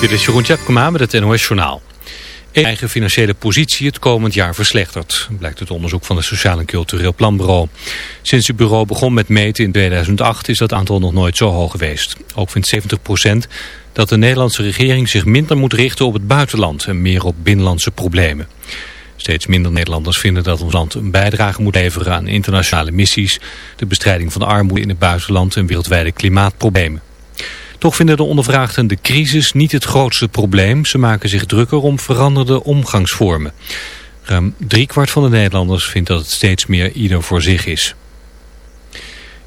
Dit is Jeroen Tjepkema met het NOS Journaal. Eigen financiële positie het komend jaar verslechtert, blijkt het onderzoek van het Sociaal en Cultureel Planbureau. Sinds het bureau begon met meten in 2008 is dat aantal nog nooit zo hoog geweest. Ook vindt 70% dat de Nederlandse regering zich minder moet richten op het buitenland en meer op binnenlandse problemen. Steeds minder Nederlanders vinden dat ons land een bijdrage moet leveren aan internationale missies, de bestrijding van de armoede in het buitenland en wereldwijde klimaatproblemen. Toch vinden de ondervraagden de crisis niet het grootste probleem. Ze maken zich drukker om veranderde omgangsvormen. Ruim driekwart van de Nederlanders vindt dat het steeds meer ieder voor zich is.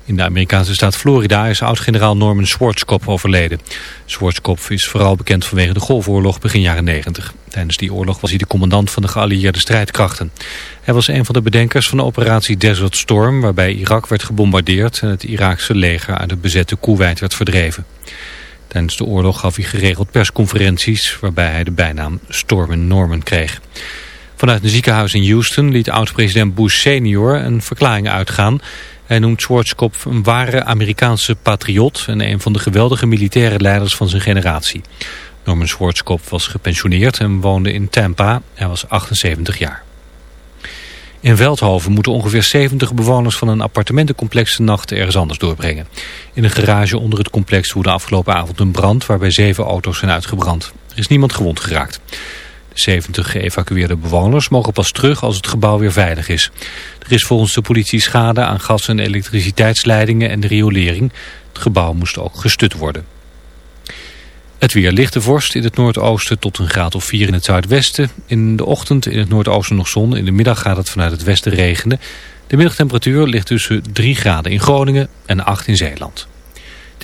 In de Amerikaanse staat Florida is oud-generaal Norman Schwarzkopf overleden. Schwarzkopf is vooral bekend vanwege de Golfoorlog begin jaren 90. Tijdens die oorlog was hij de commandant van de geallieerde strijdkrachten. Hij was een van de bedenkers van de operatie Desert Storm... waarbij Irak werd gebombardeerd en het Iraakse leger uit het bezette Kuwait werd verdreven. Tijdens de oorlog gaf hij geregeld persconferenties... waarbij hij de bijnaam Stormen Norman kreeg. Vanuit een ziekenhuis in Houston liet oud-president Bush senior een verklaring uitgaan... Hij noemt Schwarzkopf een ware Amerikaanse patriot en een van de geweldige militaire leiders van zijn generatie. Norman Schwarzkopf was gepensioneerd en woonde in Tampa. Hij was 78 jaar. In Veldhoven moeten ongeveer 70 bewoners van een appartementencomplex de nacht ergens anders doorbrengen. In een garage onder het complex woedde afgelopen avond een brand waarbij zeven auto's zijn uitgebrand. Er is niemand gewond geraakt. 70 geëvacueerde bewoners mogen pas terug als het gebouw weer veilig is. Er is volgens de politie schade aan gas- en elektriciteitsleidingen en de riolering. Het gebouw moest ook gestut worden. Het weer lichte vorst in het noordoosten tot een graad of 4 in het zuidwesten. In de ochtend in het noordoosten nog zon. In de middag gaat het vanuit het westen regenen. De middagtemperatuur ligt tussen 3 graden in Groningen en 8 in Zeeland.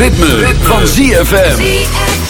ritme, van ZFM.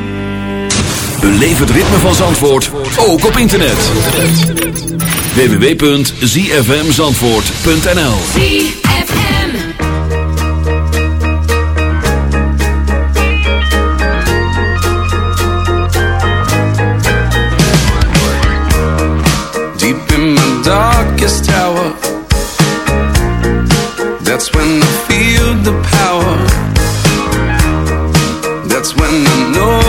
Beleef het ritme van Zandvoort, ook op internet. www.zfmzandvoort.nl ZFM. Deep in my darkest hour That's when I feel the power That's when I know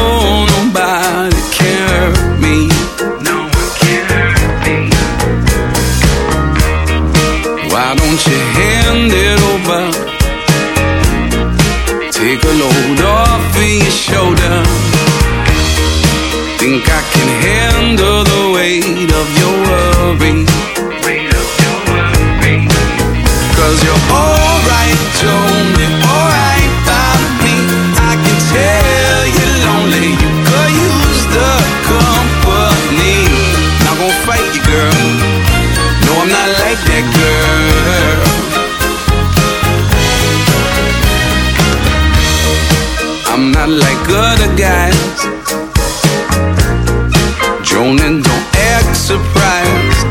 can hear surprised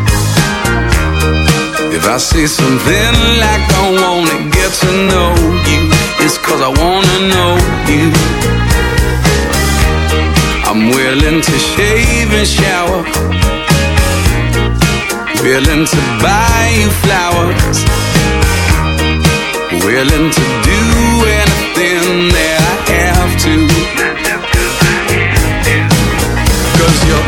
If I say something like I wanna get to know you It's cause I wanna know you. I'm willing to shave and shower. Willing to buy you flowers. Willing to do anything that I have to. Cause you're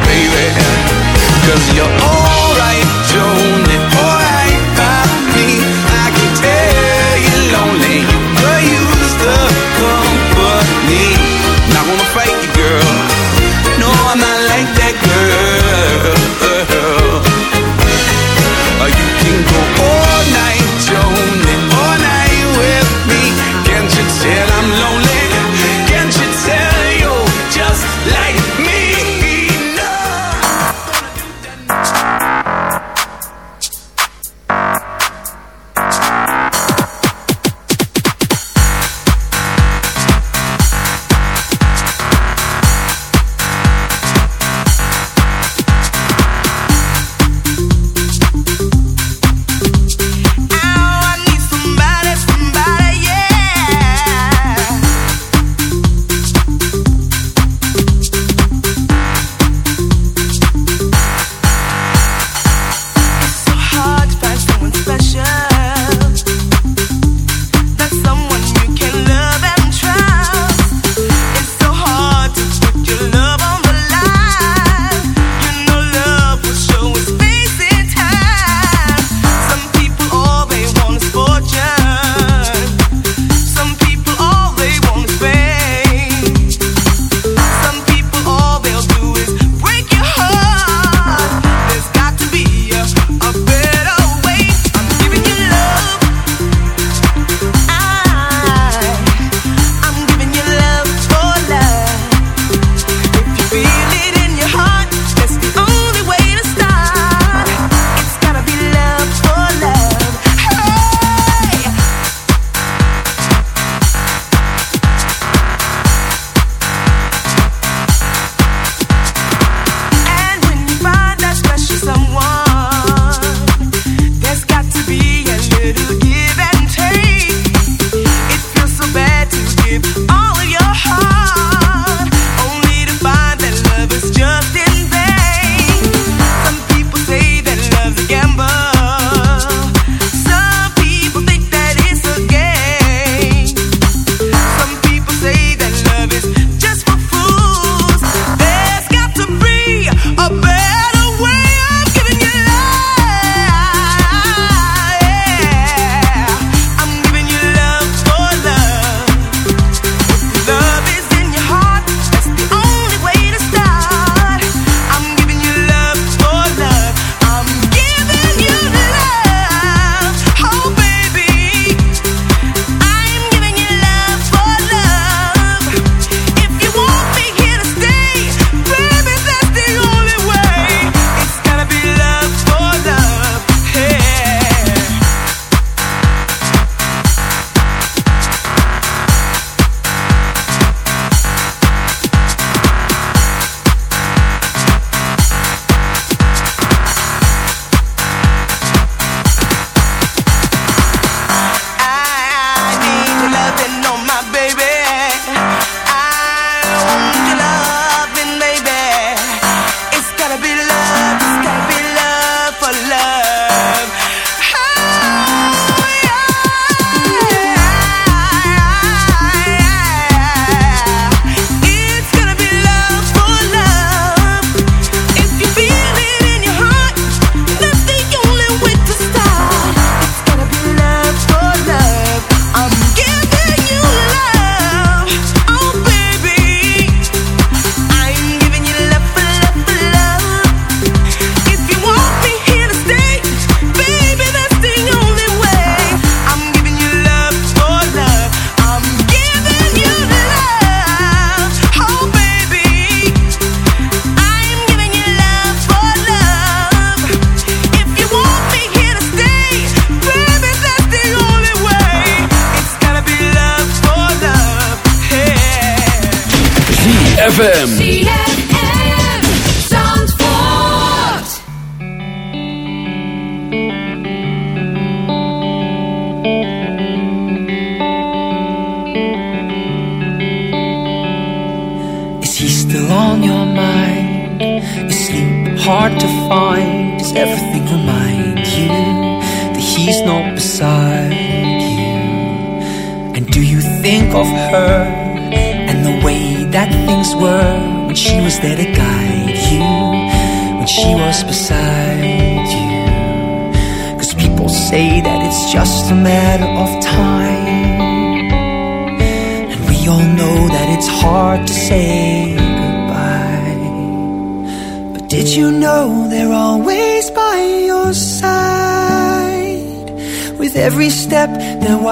baby. Cause you're alright,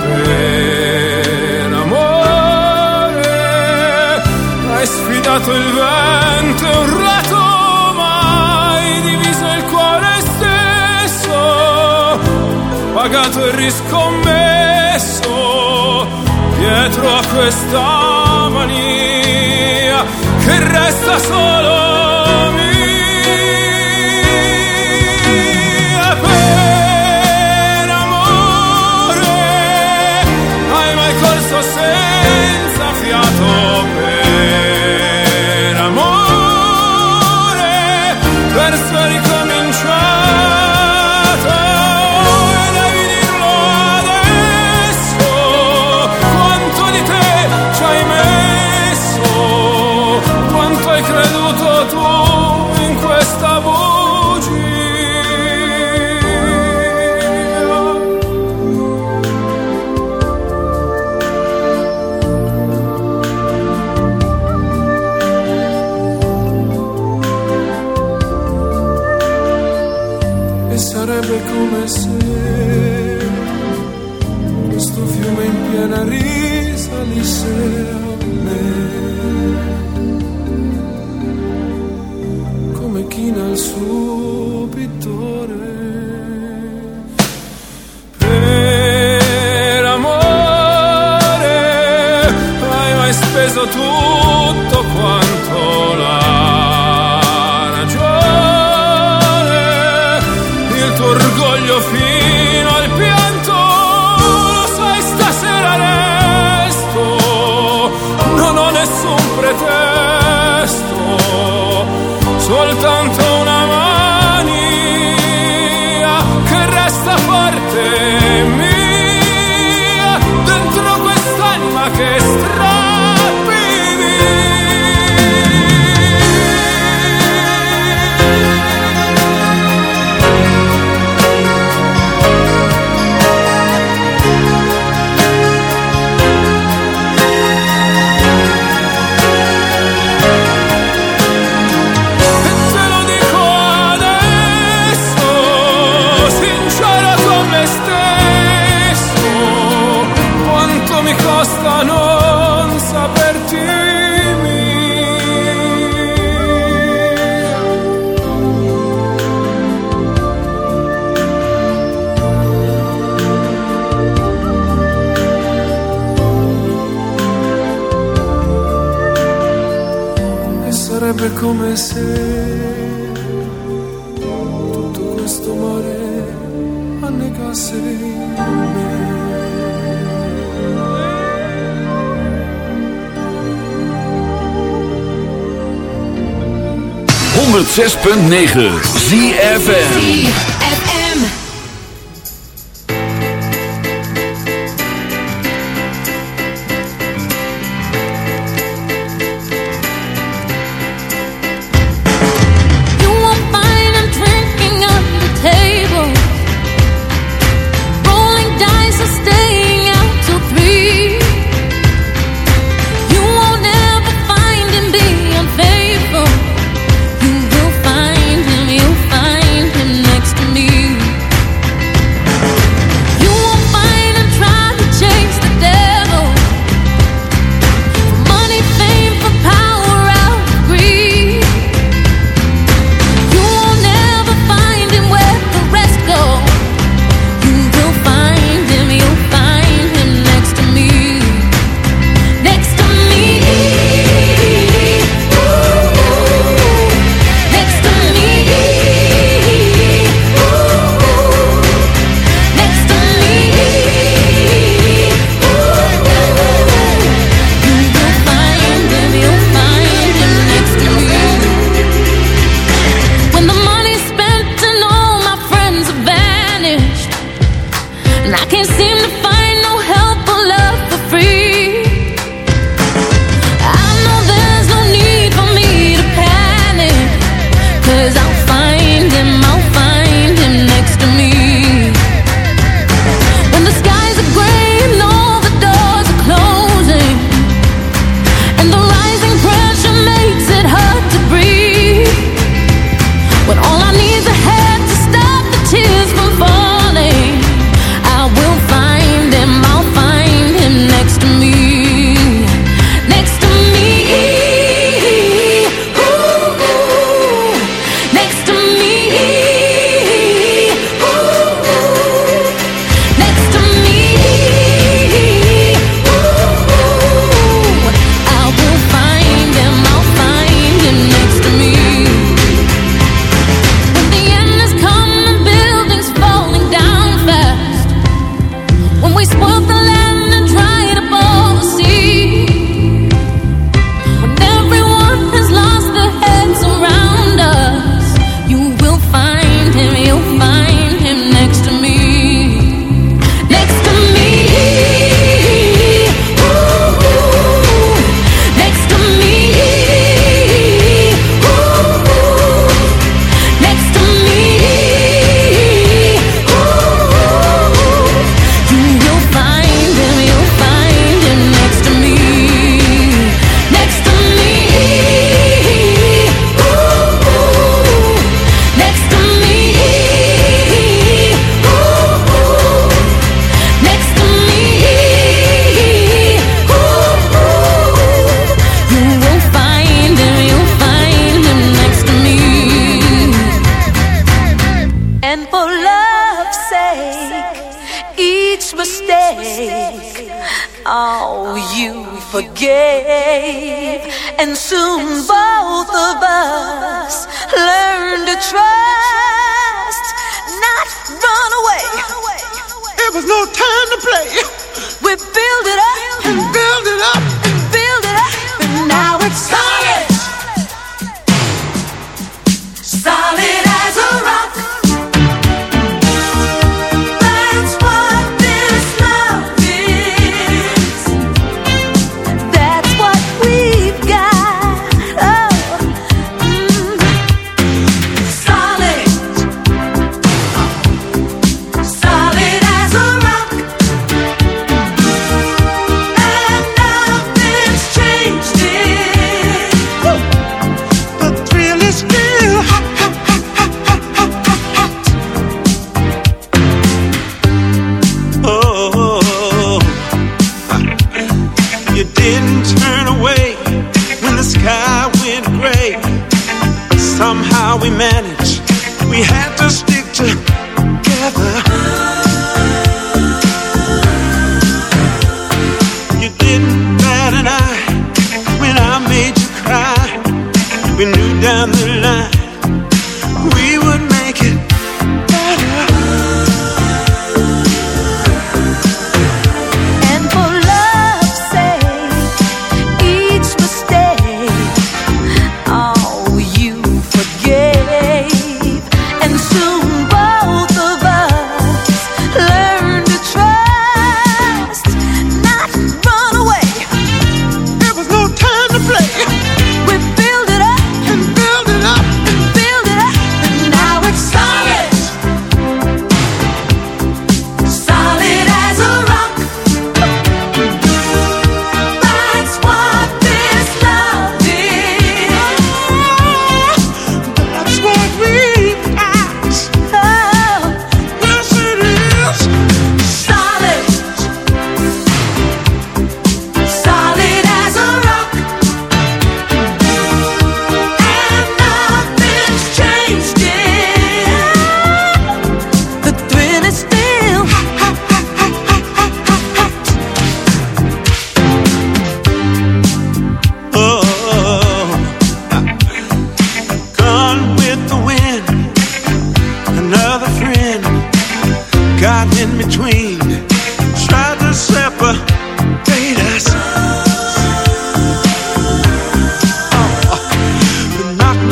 per amore. Hai sfidato il vento e un rato, hai diviso il cuore stesso, pagato e riscommesso dietro a questa mania che resta solo. Soltanto deve punt tutto questo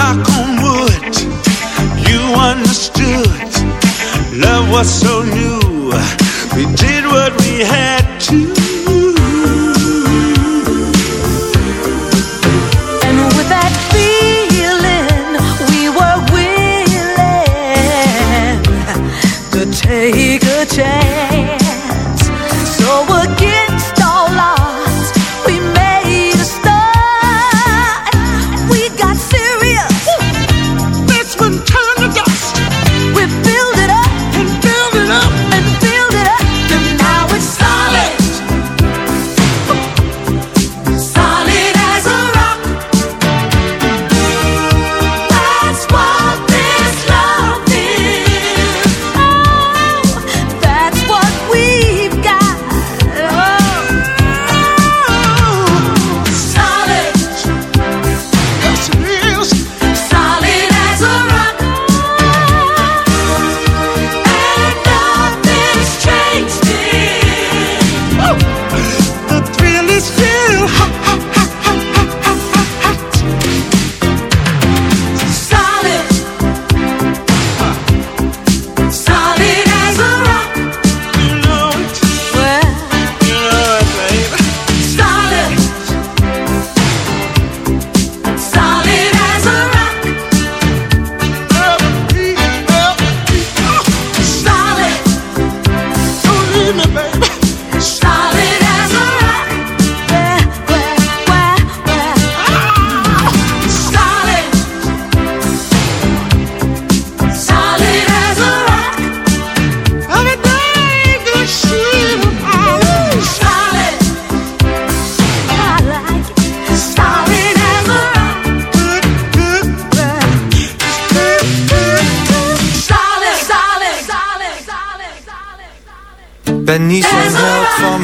knock on wood, you understood. Love was so new, we did what we had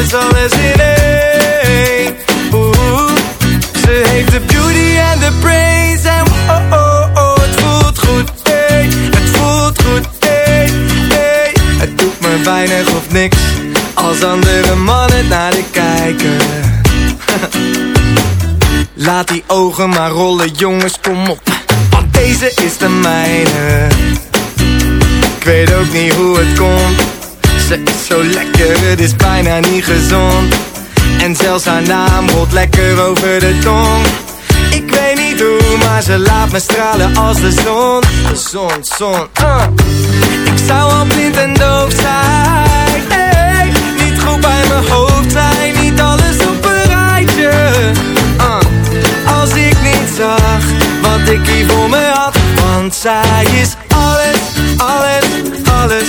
alles, alles, in één Ze heeft de beauty en de brains En oh, oh, oh, het voelt goed, hey Het voelt goed, hey, hey Het doet me weinig of niks Als andere mannen naar de kijken Laat die ogen maar rollen, jongens, kom op. Want deze is de mijne. Ik weet ook niet hoe het komt. Ze is zo lekker, het is bijna niet gezond. En zelfs haar naam rolt lekker over de tong. Ik weet niet hoe, maar ze laat me stralen als de zon. De zon, zon, uh. Ik zou al blind en doof zijn. Niet goed bij mijn hoofd zijn, niet alles op een rijtje. Uh als ik niet zag wat ik hier voor me had. Want zij is alles, alles, alles,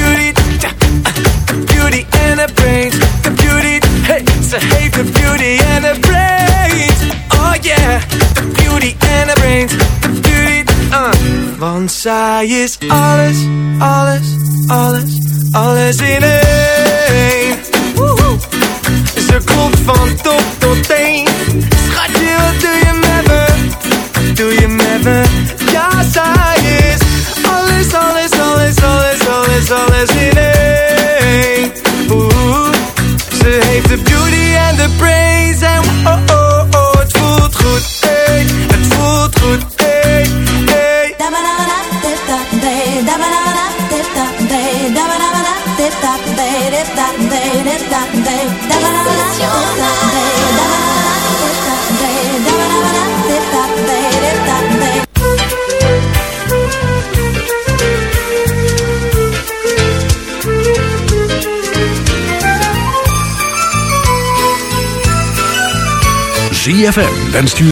Ze heeft de beauty en de brains. Oh yeah, de beauty en de brains. De beauty, uh. Want zij is alles, alles, alles, alles in één. Woehoe. Ze klopt van top tot teen. Schatje, wat doe je met me? Doe je met me? and the praise and oh, oh. ZFM wenst u